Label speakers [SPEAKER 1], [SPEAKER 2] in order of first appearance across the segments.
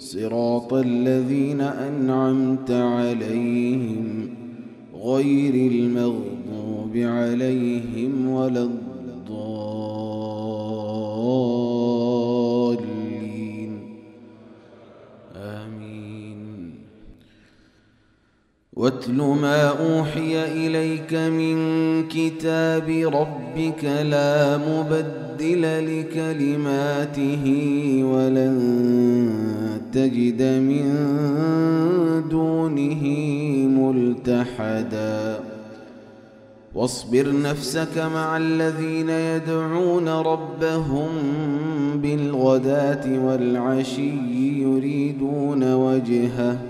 [SPEAKER 1] صراط الذين أنعمت عليهم غير المغضوب عليهم ولا الضالين. آمين. واتل ما أوحي إليك من كتاب ربك لا مبدل لكلماته ولن تجد من دونه ملتحدا. واصبر نفسك مع الذين يدعون ربهم بالغداة والعشي يريدون وجهه.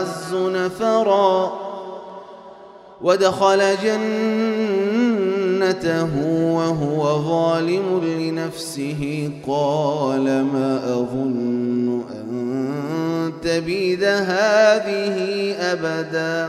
[SPEAKER 1] وأعز نفرا ودخل جنته وهو ظالم لنفسه قال ما أظن أن تبيد هذه أبدا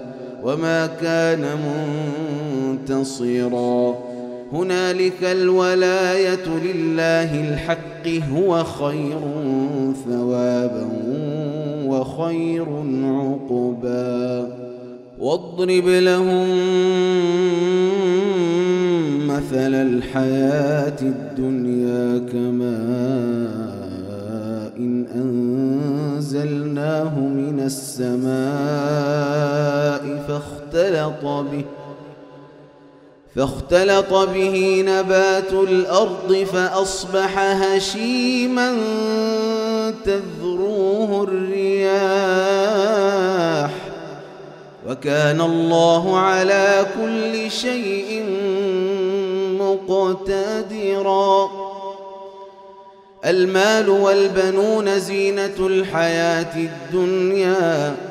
[SPEAKER 1] وما كان منتصرا. هنالك الولاية لله الحق هو خير ثوابا وخير عقبا. واضرب لهم مثل الحياة الدنيا كماء إن أنزلناه من السماء فاختلط به فاختلط به نبات الأرض فأصبح هشيما تذروه الرياح. وكان الله على كل شيء مقتدرا. المال والبنون زينة الحياة الدنيا.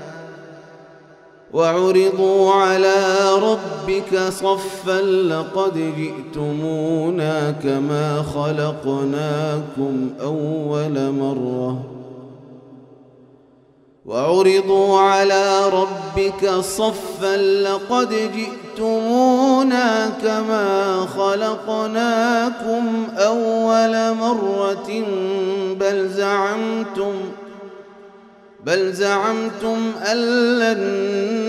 [SPEAKER 1] وعرضوا على ربك صفا لقد جئتمونا كما خلقناكم أول مرة. وعرضوا على ربك صفا لقد جئتمونا كما خلقناكم أول مرة. بل زعمتم بل زعمتم أن لن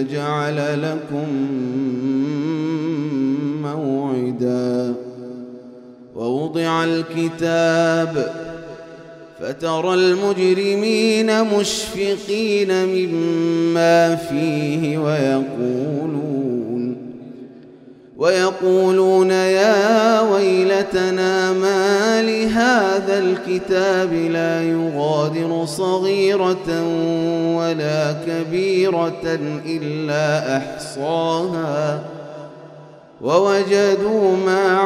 [SPEAKER 1] نجعل لكم موعدا ووضع الكتاب فترى المجرمين مشفقين مما فيه ويقولون ويقولون يا ويلتنا ما لهذا الكتاب لا يغادر صغيرة ولا كبيرة إلا أحصاها ووجدوا ما